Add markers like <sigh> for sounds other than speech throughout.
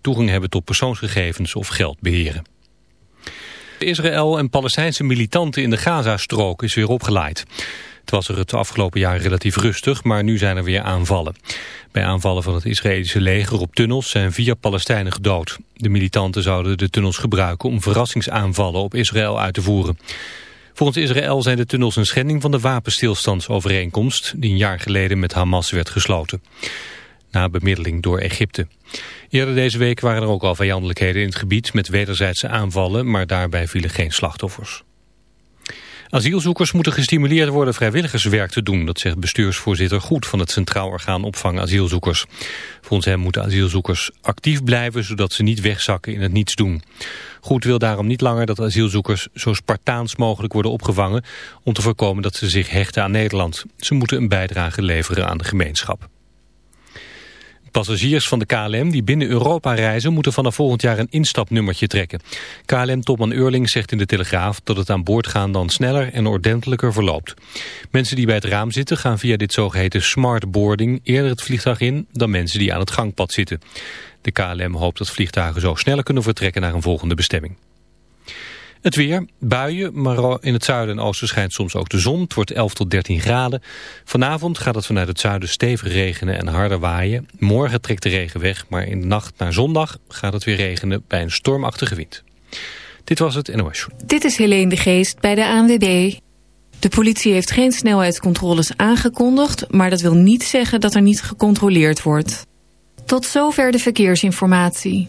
toegang hebben tot persoonsgegevens of geld beheren. Israël en Palestijnse militanten in de Gazastrook is weer opgeleid. Het was er het afgelopen jaar relatief rustig, maar nu zijn er weer aanvallen. Bij aanvallen van het Israëlische leger op tunnels zijn vier Palestijnen gedood. De militanten zouden de tunnels gebruiken om verrassingsaanvallen op Israël uit te voeren. Volgens Israël zijn de tunnels een schending van de wapenstilstandsovereenkomst... die een jaar geleden met Hamas werd gesloten. Na bemiddeling door Egypte. Eerder deze week waren er ook al vijandelijkheden in het gebied... met wederzijdse aanvallen, maar daarbij vielen geen slachtoffers. Asielzoekers moeten gestimuleerd worden vrijwilligerswerk te doen. Dat zegt bestuursvoorzitter Goed van het Centraal Orgaan Opvang Asielzoekers. Volgens hem moeten asielzoekers actief blijven zodat ze niet wegzakken in het niets doen. Goed wil daarom niet langer dat asielzoekers zo spartaans mogelijk worden opgevangen... om te voorkomen dat ze zich hechten aan Nederland. Ze moeten een bijdrage leveren aan de gemeenschap. Passagiers van de KLM die binnen Europa reizen moeten vanaf volgend jaar een instapnummertje trekken. KLM-topman Eurling zegt in de Telegraaf dat het aan boord gaan dan sneller en ordentelijker verloopt. Mensen die bij het raam zitten gaan via dit zogeheten smart boarding eerder het vliegtuig in dan mensen die aan het gangpad zitten. De KLM hoopt dat vliegtuigen zo sneller kunnen vertrekken naar een volgende bestemming. Het weer, buien, maar in het zuiden en oosten schijnt soms ook de zon. Het wordt 11 tot 13 graden. Vanavond gaat het vanuit het zuiden stevig regenen en harder waaien. Morgen trekt de regen weg, maar in de nacht naar zondag gaat het weer regenen bij een stormachtige wind. Dit was het NOS Dit is Helene de Geest bij de ANWB. De politie heeft geen snelheidscontroles aangekondigd, maar dat wil niet zeggen dat er niet gecontroleerd wordt. Tot zover de verkeersinformatie.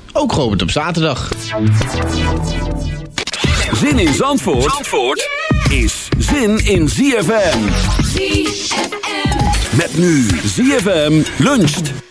ook geopend op zaterdag. Zin in Zandvoort, Zandvoort is zin in ZFM. ZFM. Met nu ZFM luncht.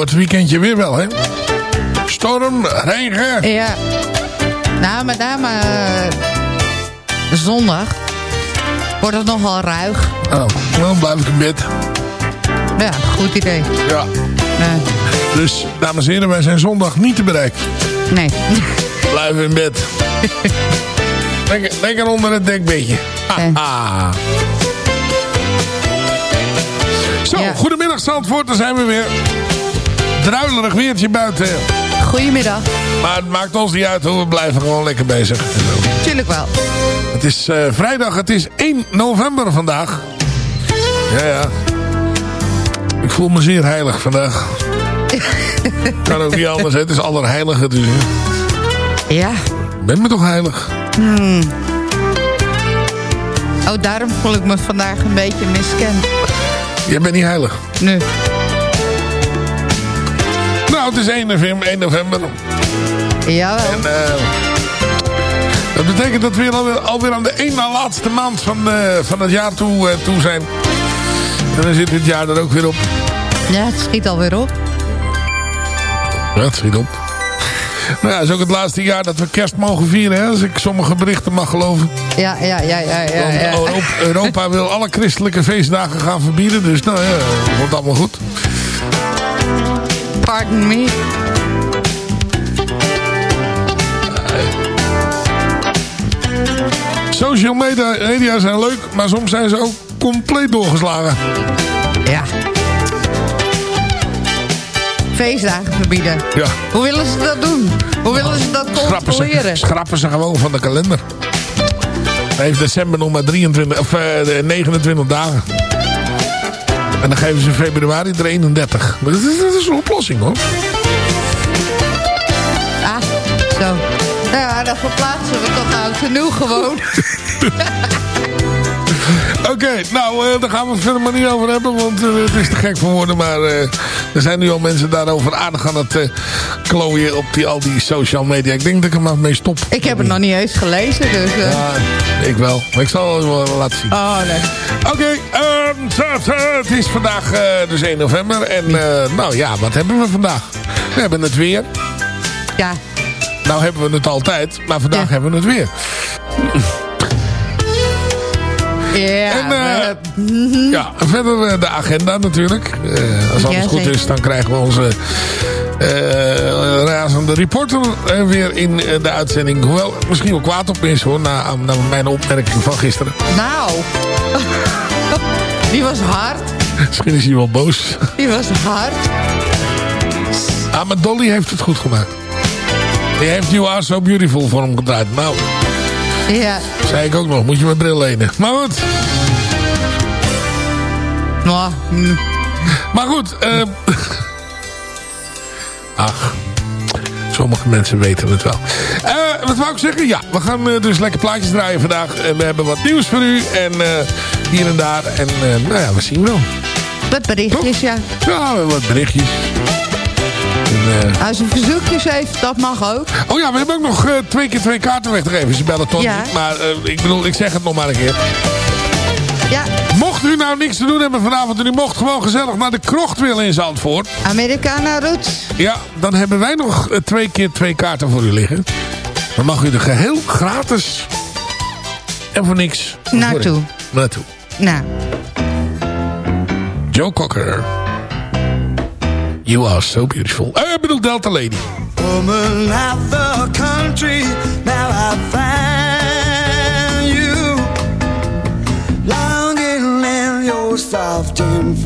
Het wordt het weekendje weer wel, hè? Storm, regen. Ja. Nou, met name eh, zondag wordt het nogal ruig. Oh, dan blijf ik in bed. Ja, goed idee. Ja. Nee. Dus, dames en heren, wij zijn zondag niet te bereiken. nee. Blijven in bed. Lekker, lekker onder het dekbedje. Haha. Zo, Ja. goedemiddag Zandvoort, daar zijn we weer. Druilerig weertje buiten. Goedemiddag. Maar het maakt ons niet uit hoor, we blijven gewoon lekker bezig. Tuurlijk wel. Het is eh, vrijdag, het is 1 november vandaag. Ja, ja. Ik voel me zeer heilig vandaag. <laughs> kan ook niet anders, hè. het is allerheilige dus. hè. Ja. Ben me toch heilig? Oh, daarom voel ik me vandaag een beetje miskend. Jij bent niet heilig. Nu. Nou, het is 1 november. 1 november. Jawel. En eh, Dat betekent dat we weer alweer, alweer aan de één na laatste maand van, eh, van het jaar toe, eh, toe zijn. En dan zit dit jaar er ook weer op. Ja, het schiet alweer op. Ja, het schiet op. Nou ja, het is ook het laatste jaar dat we kerst mogen vieren, hè, als ik sommige berichten mag geloven. Ja, ja, ja, ja, ja. Europa, Europa wil alle christelijke feestdagen gaan verbieden, dus nou ja, het wordt allemaal goed. Pardon me. Social media, media zijn leuk, maar soms zijn ze ook compleet doorgeslagen. Ja. Feestdagen verbieden. Ja. Hoe willen ze dat doen? Hoe willen ze dat Schrappen ze, controleren? schrappen ze gewoon van de kalender. Dan heeft december nog maar 23, of, eh, 29 dagen. En dan geven ze februari er 31. Maar dat is, dat is een oplossing hoor. Ah, zo. Nou ja, dan verplaatsen we toch oud genoeg gewoon. <laughs> Oké, nou, eh, daar gaan we het verder maar niet over hebben, want eh, het is te gek voor woorden. Maar eh, er zijn nu al mensen daarover aardig aan het eh klooien op die, al die social media. Ik denk dat ik er maar mee stop. Ik heb het nog niet eens gelezen, dus... eh. Ja, ik wel. Maar ik zal het wel laten zien. Oh, nee. Oké, zo, het is vandaag eh, dus 1 november. En eh, nou ja, wat hebben we vandaag? We hebben het weer. Ja, Nou hebben we het altijd, maar vandaag Ja. hebben we het weer. ja. En, eh, eh, Ja, verder de agenda natuurlijk. Als alles Ja, goed zeker. is, dan krijgen we onze eh razende reporter weer in de uitzending. Hoewel misschien wel kwaad op is hoor, na, na mijn opmerking van gisteren. nou. <laughs> Die was hard. Misschien is hij wel boos. Die was hard. Ah, maar Dolly heeft het goed gemaakt. Die heeft You Are So Beautiful voor hem gedraaid. Nou, Ja. zei ik ook nog. Moet je mijn bril lenen. Maar goed. Nou, hm. Maar goed. eh, Ach. Sommige mensen weten het wel. Eh, wat wou ik zeggen? Ja, we gaan eh, dus lekker plaatjes draaien vandaag. En we hebben wat nieuws voor u. En hier en daar. En eh, nou ja, we zien wel. Wat berichtjes, ja. Ja, wat berichtjes. En, eh, Als je verzoekjes heeft, dat mag ook. Oh ja, we hebben ook nog eh, twee keer twee kaarten weg te geven. Ze bellen toch Ja. niet. Maar eh, ik bedoel, ik zeg het nog maar een keer. Ja, Mocht u nou niks te doen hebben vanavond... en u mocht gewoon gezellig naar de krocht willen in Zandvoort... Americana Roots. Ja, dan hebben wij nog eh, twee keer twee kaarten voor u liggen. Dan mag u er geheel gratis... en voor niks... Naartoe. Naartoe. Nou, Joe Cocker. You are so beautiful. Eh, ik bedoel Delta Lady. Woman of the country, now I find you longing in your soft. And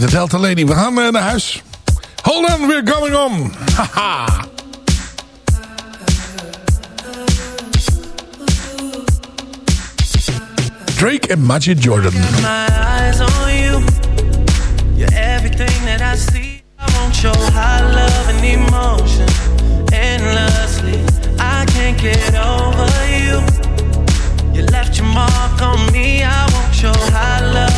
heet het Delta Lady. We gaan eh, naar huis. Hold on, we're going on. Haha. Drake en Magic Jordan. show high love and emotion. Endlessly, I can't get over you. You left your mark on me. I won't show high love.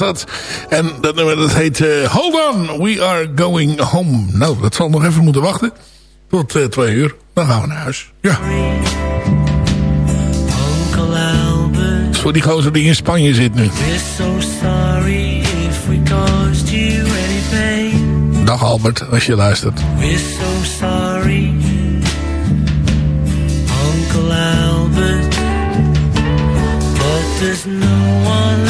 dat. En dat nummer dat heet uh, Hold On, We Are Going Home. Nou, dat zal nog even moeten wachten. Tot uh, twee uur. Dan gaan we naar huis. Ja. Dat is voor die gozer die in Spanje zit nu. Dag Albert, als je luistert. We're so sorry. Uncle Albert. But there's no one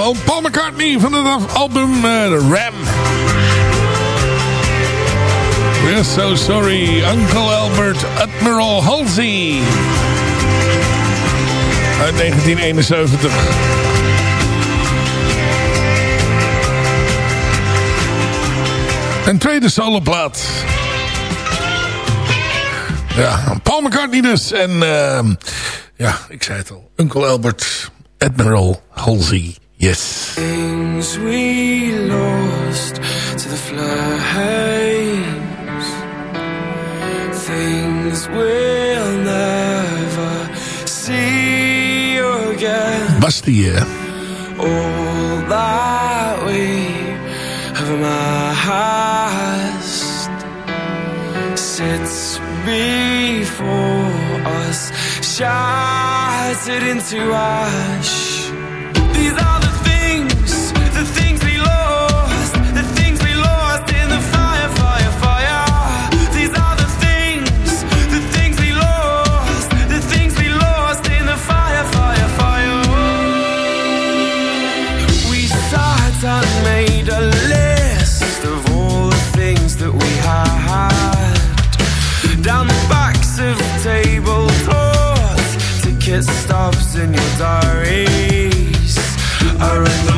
Paul McCartney van het album uh, Ram. We're so sorry, Uncle Albert Admiral Halsey. Uit 1971. Een tweede soloplaat. Ja, Paul McCartney dus. En ehm, ja, ik zei het al. Uncle Albert Admiral Halsey. Yes. Things we lost to the flames. Things we'll never see again. Was the year? All that we have amassed sits before us, shattered into ash. These are in your diaries. Are in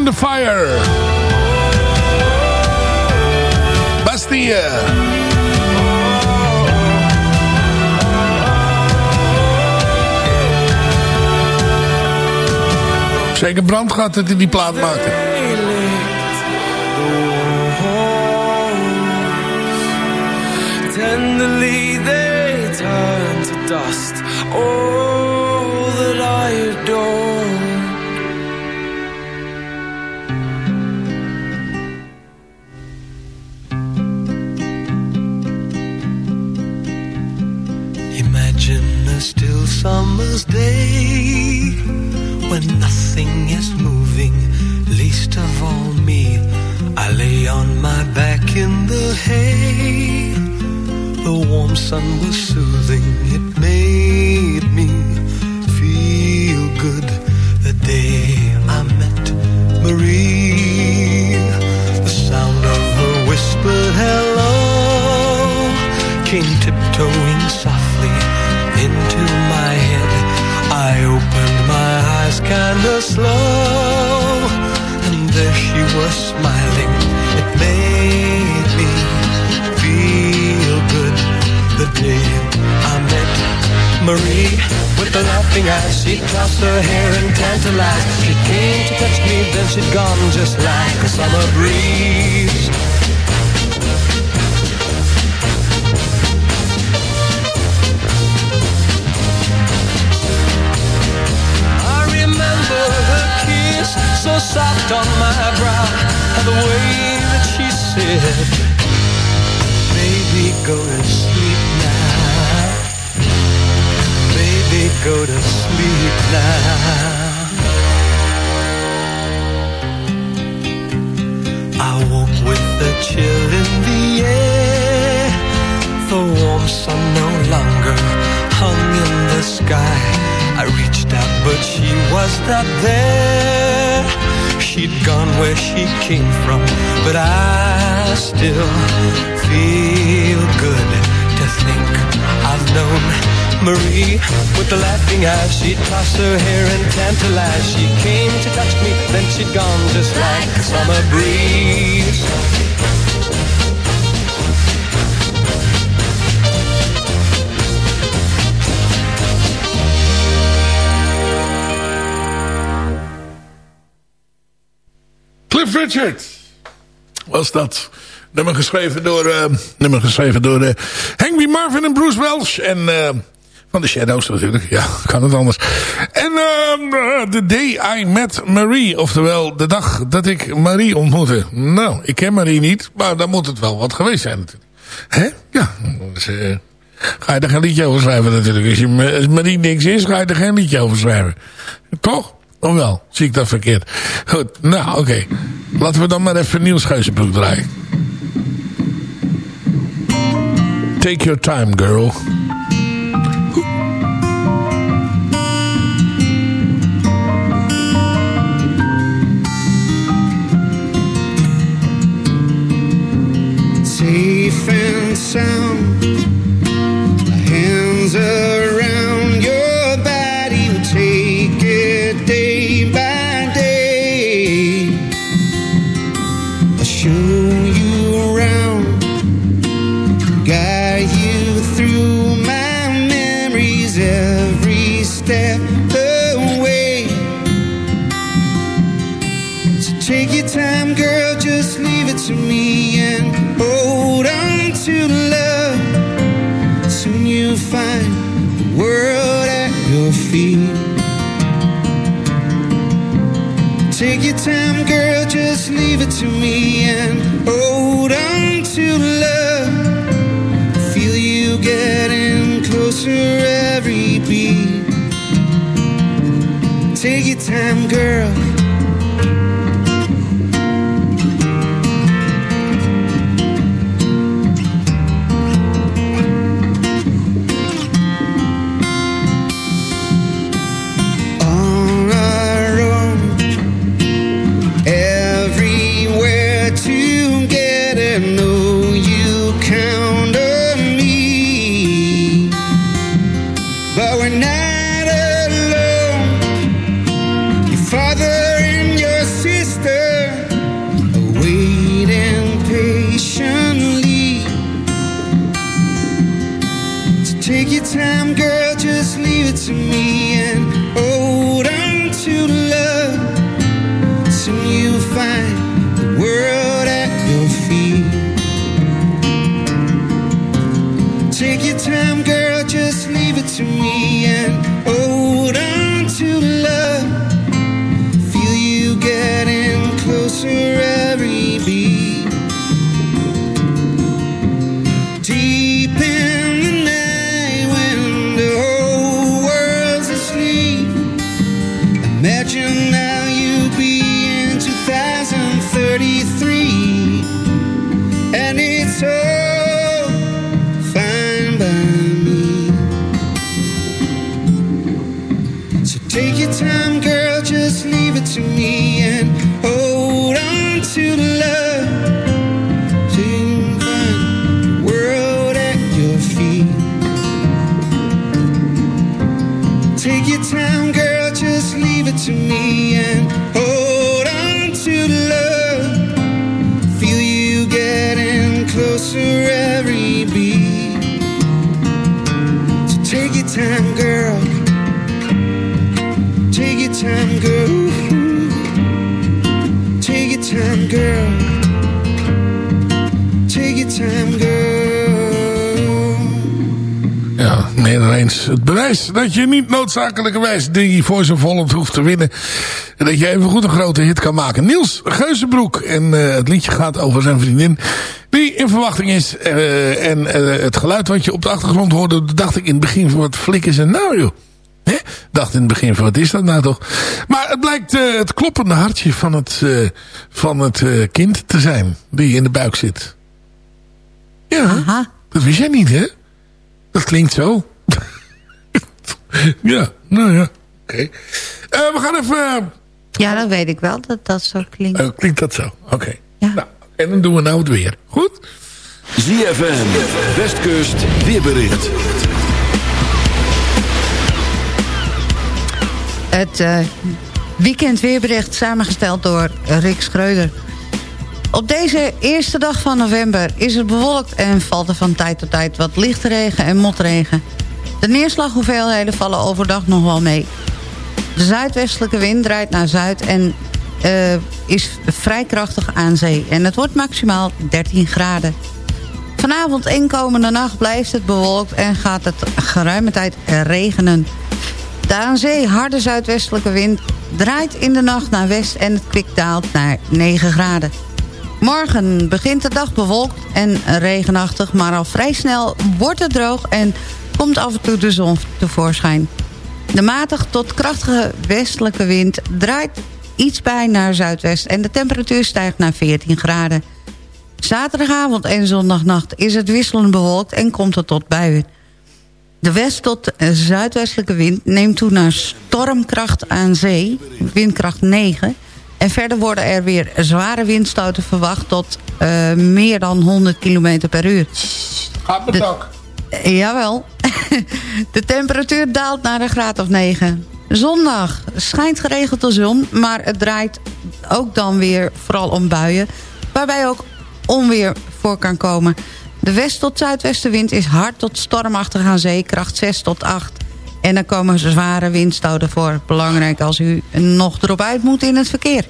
in the Fire. Bastille. Zeker brand gehad dat hij die plaat maakte. Nothing is moving, least of all me. I lay on my back in the hay. The warm sun was soothing, it made me feel good. The day I met Marie, the sound of her whispered hello came tiptoeing slow, and there she was smiling. It made me feel good the day I met Marie with the laughing eyes. She tossed her hair and tantalized She came to touch me, then she'd gone just like a summer breeze. Soft on my brow, and the way that she said, Baby, go to sleep now. Baby, go to sleep now. I woke with the chill in the air. The warm sun no longer hung in the sky. I reached out, but she was not there. She'd gone where she came from, but I still feel good to think I've known Marie with the laughing eyes. She'd toss her hair and tantalize. She came to touch me, then she'd gone just like a summer breeze. Was dat. Nummer geschreven door, eh, nummer geschreven door eh Henry Marvin en Bruce Welch. En eh, van de Shadows natuurlijk. Ja, <laughs> kan het anders. En eh, The Day I Met Marie. Oftewel, de dag dat ik Marie ontmoette. Nou, ik ken Marie niet. Maar dan moet het wel wat geweest zijn natuurlijk. Hè? Ja. Dus, eh, ga je er geen liedje over schrijven natuurlijk. Als, je, als Marie niks is, ga je er geen liedje over schrijven. Toch? Of wel? Zie ik dat verkeerd? Goed, nou oké. Laten we dan maar even Niels Geuzenbroek draaien. Take your time, girl. safe and sound. To me and hold on to love. Feel you getting closer every beat. Take your time, girl. Dat je niet noodzakelijkerwijs die Voice of Holland hoeft te winnen. En dat je even goed een grote hit kan maken. Niels Geuzenbroek. En eh, het liedje gaat over zijn vriendin. Die in verwachting is. eh, en eh, het geluid wat je op de achtergrond hoorde. Dacht ik in het begin van wat flik is er nou joh. Hè? Dacht in het begin van wat is dat nou toch. Maar het blijkt het kloppende hartje van het, van het kind te zijn. Die in de buik zit. Ja, dat wist jij niet hè? Dat klinkt zo. Ja, nou ja. Oké. Eh, we gaan even... eh, Ja, dat weet ik wel, dat dat zo klinkt. eh, klinkt dat zo? Oké. Nou, en dan doen we nou het weer. Goed? ZFM, Westkust, weerbericht. Het eh, weekend weerbericht samengesteld door Rick Schreuder. Op deze eerste dag van november is het bewolkt en valt er van tijd tot tijd wat lichte regen en motregen. De neerslaghoeveelheden vallen overdag nog wel mee. De zuidwestelijke wind draait naar zuid en eh, is vrij krachtig aan zee. En het wordt maximaal 13 graden. Vanavond en komende nacht blijft het bewolkt en gaat het geruime tijd regenen. De aan zee harde zuidwestelijke wind draait in de nacht naar west en het kwik daalt naar 9 graden. Morgen begint de dag bewolkt en regenachtig, maar al vrij snel wordt het droog en komt af en toe de zon tevoorschijn. De matig tot krachtige westelijke wind draait iets bij naar zuidwest en de temperatuur stijgt naar 14 graden. Zaterdagavond en zondagnacht is het wisselend bewolkt en komt het tot buien. De west- tot zuidwestelijke wind neemt toe naar stormkracht aan zee, windkracht 9. En verder worden er weer zware windstoten verwacht tot eh, meer dan 100 km per uur. Gaat Jawel. <laughs> De temperatuur daalt naar een graad of 9. Zondag schijnt geregeld de zon, maar het draait ook dan weer vooral om buien. Waarbij ook onweer voor kan komen. De west- tot zuidwestenwind is hard tot stormachtig aan zee, kracht 6 tot 8. En dan komen zware windstoten voor. Belangrijk als u nog erop uit moet in het verkeer.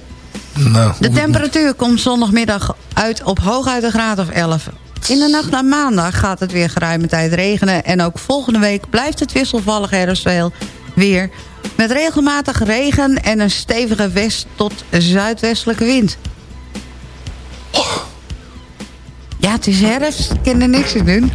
Nou, De temperatuur komt zondagmiddag uit op hooguit een graad of 11. In de nacht naar maandag gaat het weer geruime tijd regenen... en ook volgende week blijft het wisselvallig herfstweel weer... met regelmatig regen en een stevige west- tot zuidwestelijke wind. Ja, het is herfst. Ik kan er niks aan doen.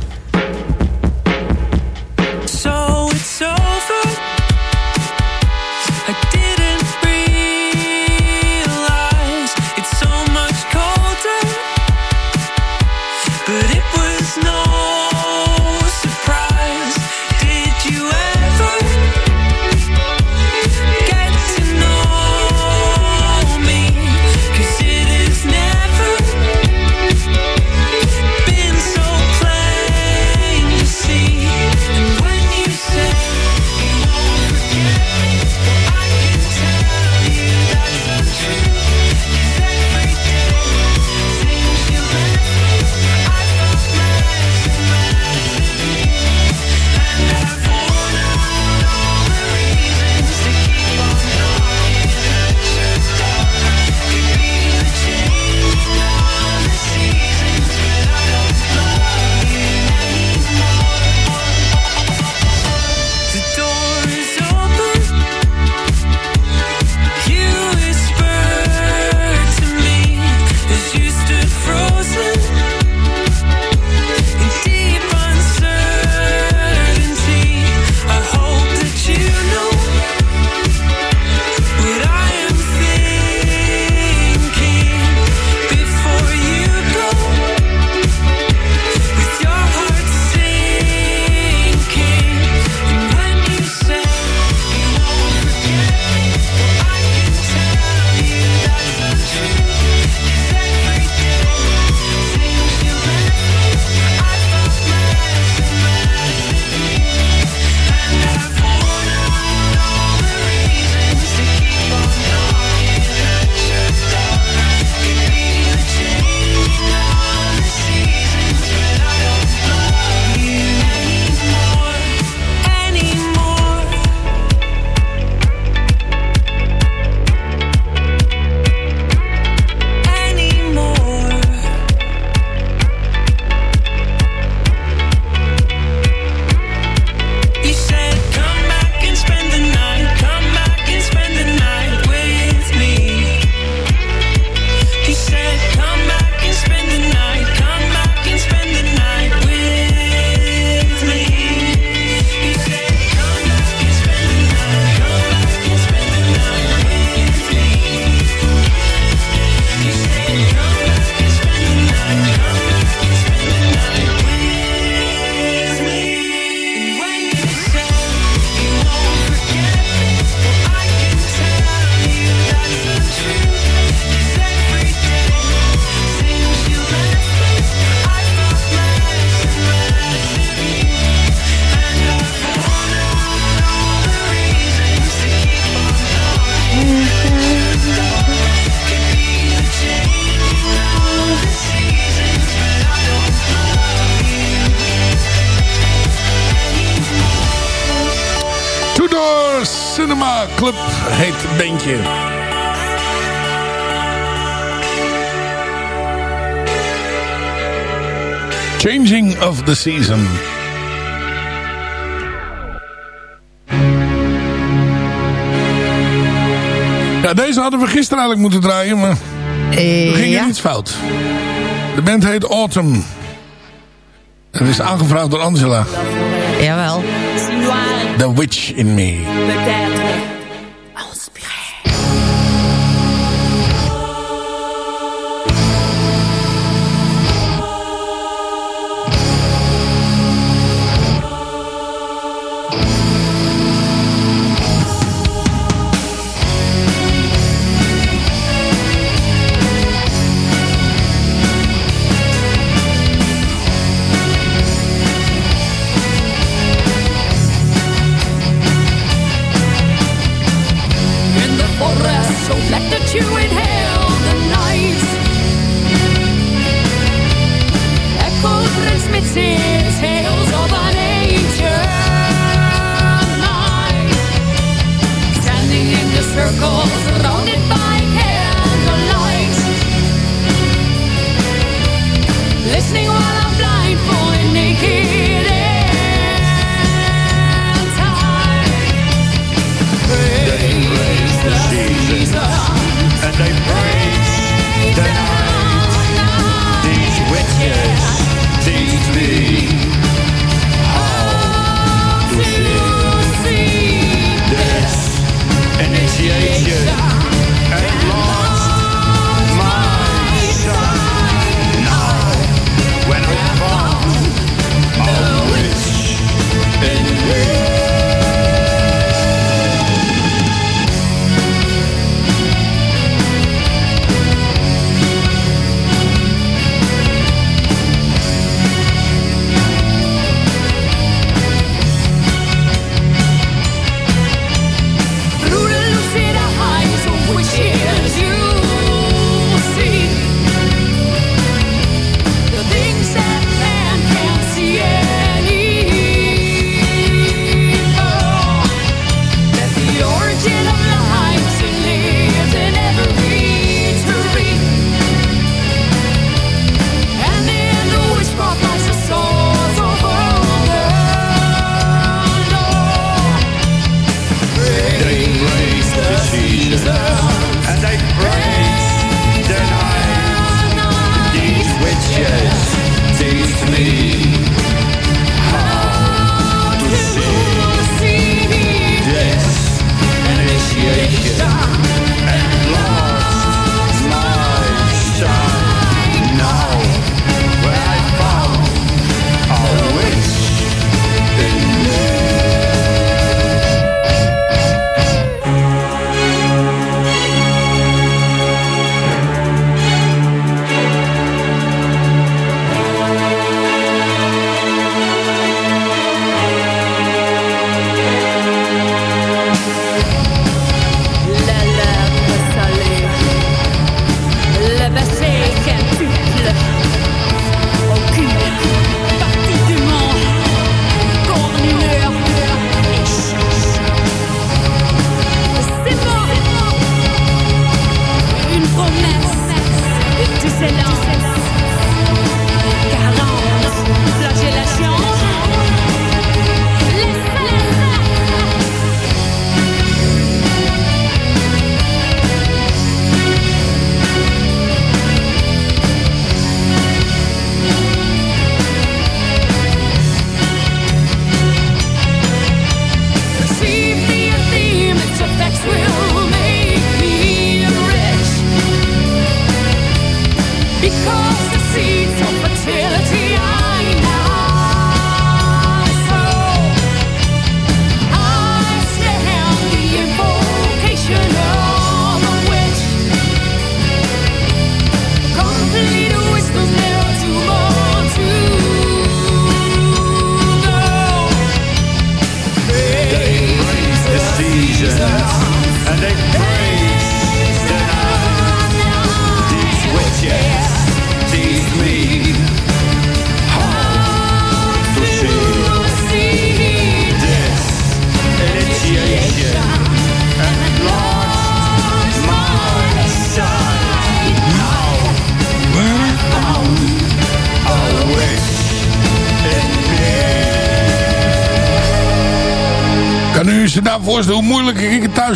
The Season. Ja, deze hadden we gisteren eigenlijk moeten draaien, maar Eh, er ging ja. er iets fout. De band heet Autumn. Het is aangevraagd door Angela. Jawel. The Witch in Me.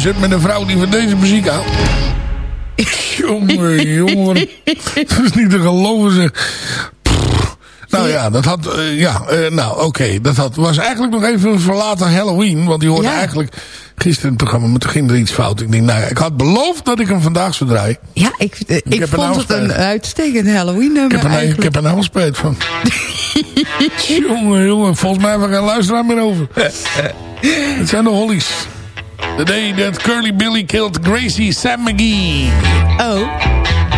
Zit met een vrouw die van deze muziek houdt. <laughs> jongen, jongen. Dat is niet te geloven. Nou ja, dat had, eh, ja, eh, nou oké. Dat had, was eigenlijk nog even een verlaten Halloween. Want die hoorde eigenlijk gisteren in het programma. Maar toen ging er iets fout. Ik denk, nou ik had beloofd dat ik hem vandaag zou draaien. Ja, ik, uh, ik, ik vond het een uitstekend Halloween nummer ik heb, een, ik heb er nou spijt van. <laughs> jongen, jongen, volgens mij hebben we geen luisteraar meer over. <laughs> het zijn de hollies. The day that Curly Billy killed Gracie Sam McGee. Oh.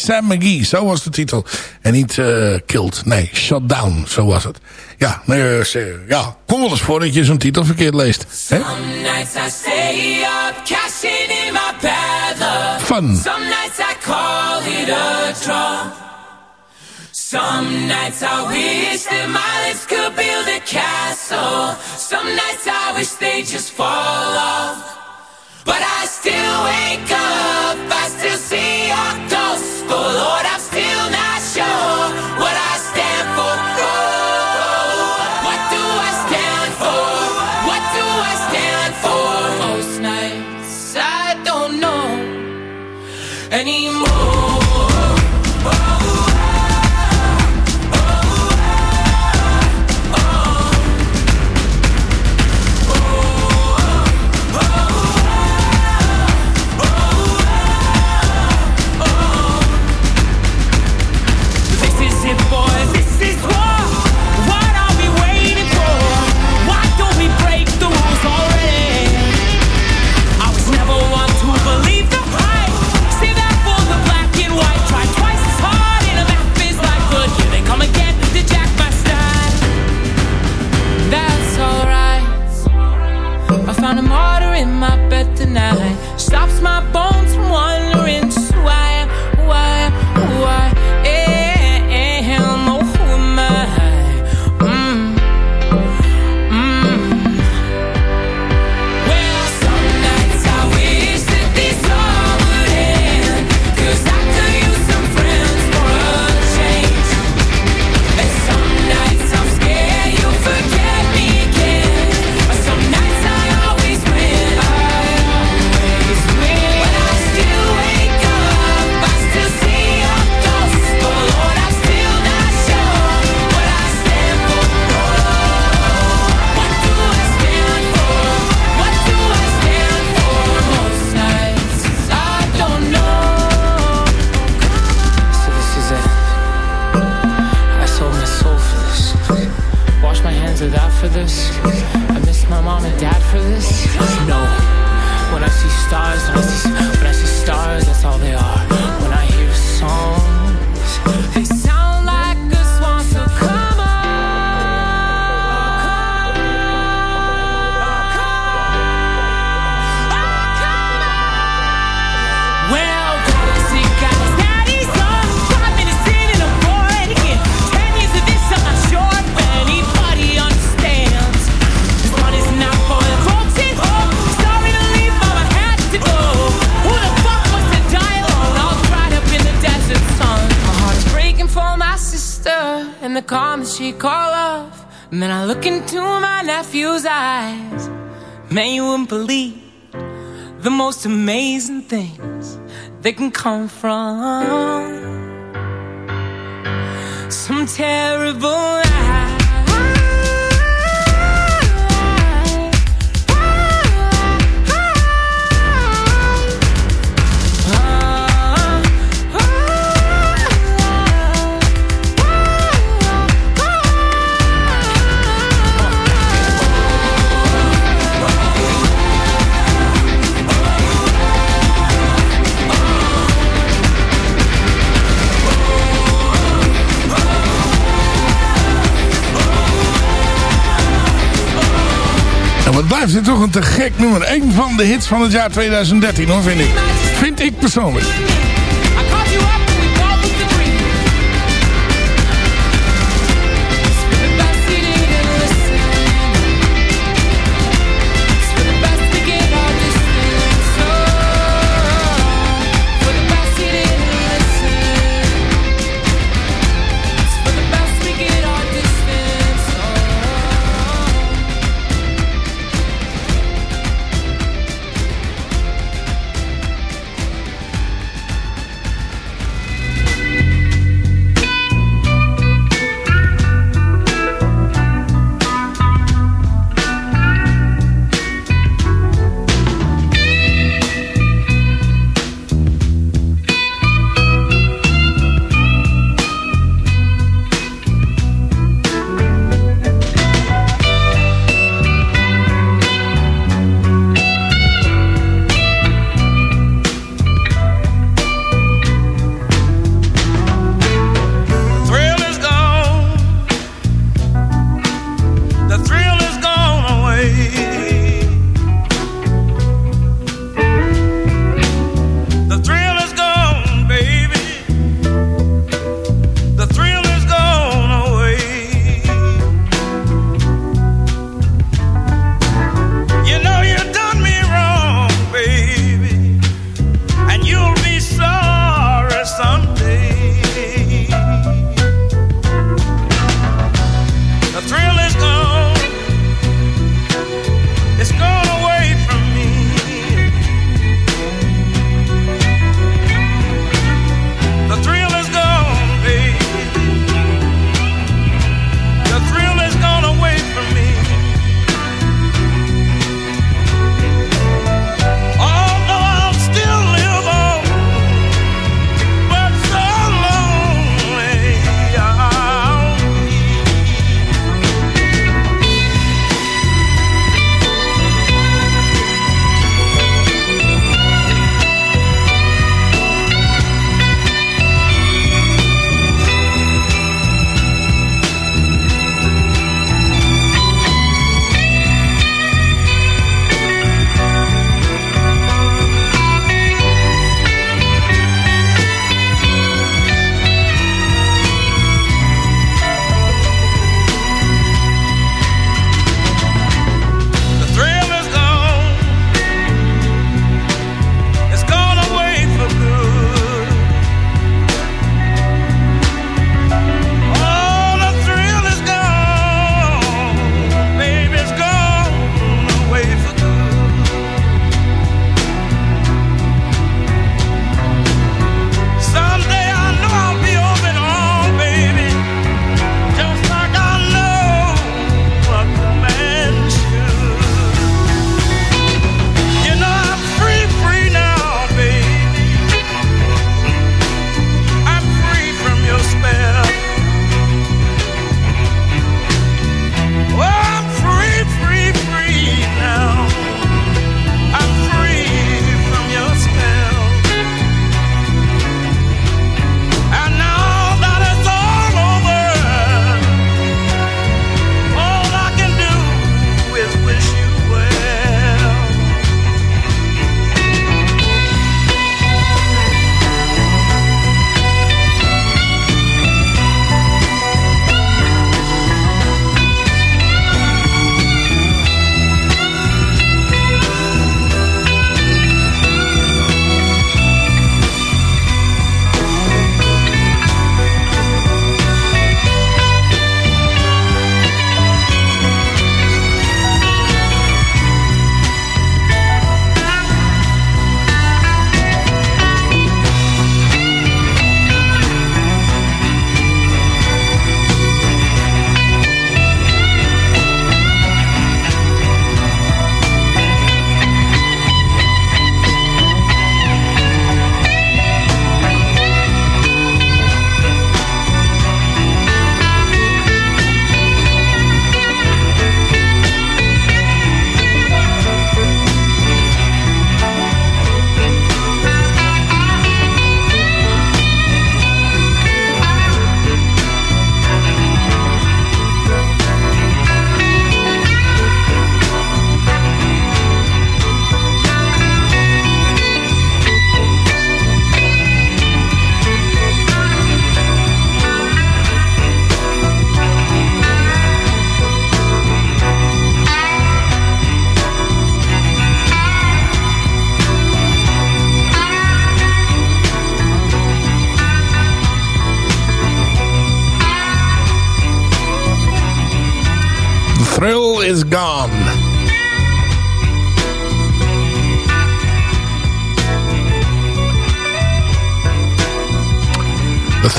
Sam McGee, zo was de titel. En niet uh, Killed, nee, Shut Down, zo was het. Ja, nee, eh, ja kom wel eens voor dat je zo'n titel verkeerd leest. Hè? Fun. Some nights I call it a draw. Some nights I wish that my lips could build a castle. Some nights I wish they just fall off. But I still wake up, I still see your Todo todo they can come from. We zijn toch een te gek nummer. Eén van de hits van het jaar 2013 hoor, vind ik. Vind ik persoonlijk.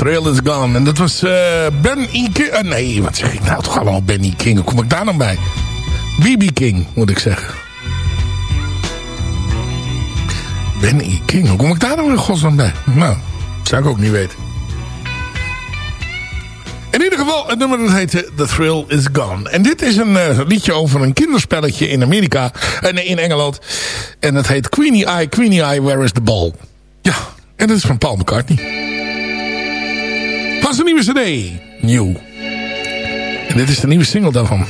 Thrill is gone. En dat was eh, Ben E. King. eh, nee, wat zeg ik nou toch allemaal Ben E. King? Hoe kom ik daar dan bij? B.B. King, moet ik zeggen. Ben E. King. Hoe kom ik daar nou in godsnaam bij? Nou, zou ik ook niet weten. In ieder geval, het nummer dat heette The Thrill Is Gone. En dit is een eh, liedje over een kinderspelletje in Amerika. En in Engeland. En het heet Queenie Eye, Queenie Eye, Where is the Ball? Ja, en dat is van Paul McCartney. Pas een nieuwe cd. Nieuw. En dit is de nieuwe single daarvan.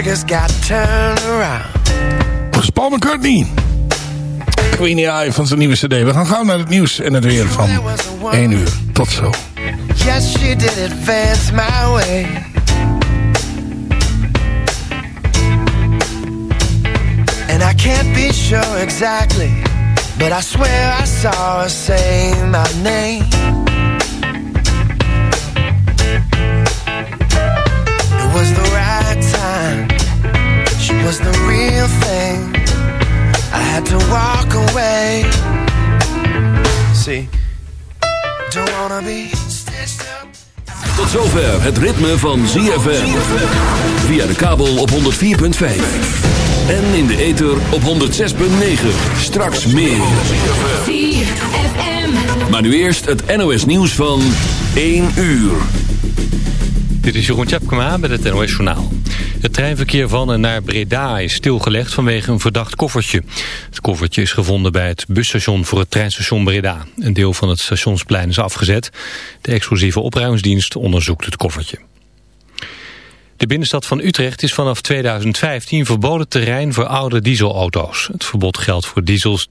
niggas got turned around. Dat is Paul McCartney. Queenie Eye van zijn nieuwe cd. We gaan gauw naar het nieuws en het weer van 1 uur. Tot zo. Yes, she did advance my way. And I can't be sure exactly. But I swear I saw her say my name. It was the right time. Was the real thing. I had to walk away. See, don't wanna be stitched up. Tot zover het ritme van ZFM. Via de kabel op 104.5. En in de ether op 106.9. Straks meer. Maar nu eerst het NOS nieuws van 1 uur. Dit is Jeroen Tjepkema met het NOS Journaal. Het treinverkeer van en naar Breda is stilgelegd vanwege een verdacht koffertje. Het koffertje is gevonden bij het busstation voor het treinstation Breda. Een deel van het stationsplein is afgezet. De explosieve opruimingsdienst onderzoekt het koffertje. De binnenstad van Utrecht is vanaf 2015 verboden terrein voor oude dieselauto's. Het verbod geldt voor diesels